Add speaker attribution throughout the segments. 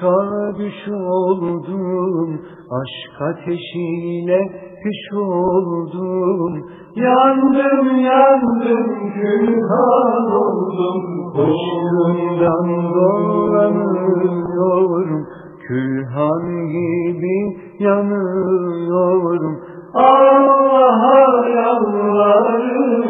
Speaker 1: Düş oldum, aşk ateşine düş oldum. Yandım yandım külhan oldum, Başımdan dolanıyorum, külhan gibi yanıyorum. Allah'a yalvarıyorum,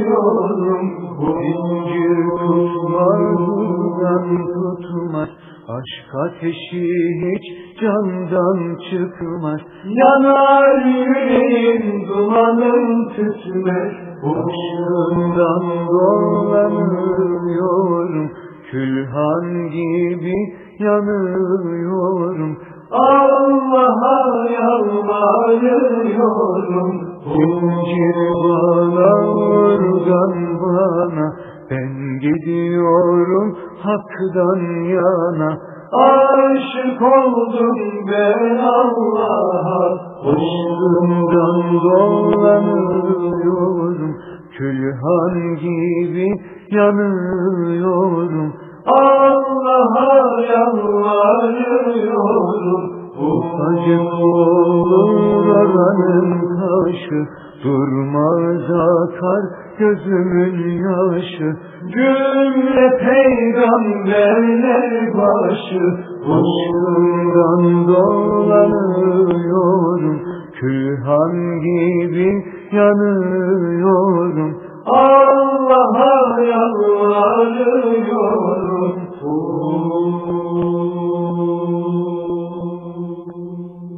Speaker 1: buradan tutmaz. Aşk ateşi hiç candan çıkmaz. Yanar yüreğim dumanım tütmez. Başımdan dolanıyorum. Külhan gibi yanıyorum. Allah'a yalvarıyorum. Zincir bana, organ bana. Ben gidiyorum haktan yana. Aşık oldum ben Allah'a. Başımdan dolanıyorum. Külhan gibi yanıyorum. Allah'a yalvarıyorum. Ufacık olur oranın taşı, durmaz akar gözümün yaşı. Cümle peygamberler başı, başımdan dolanıyorum. Külhan gibi yanıyorum.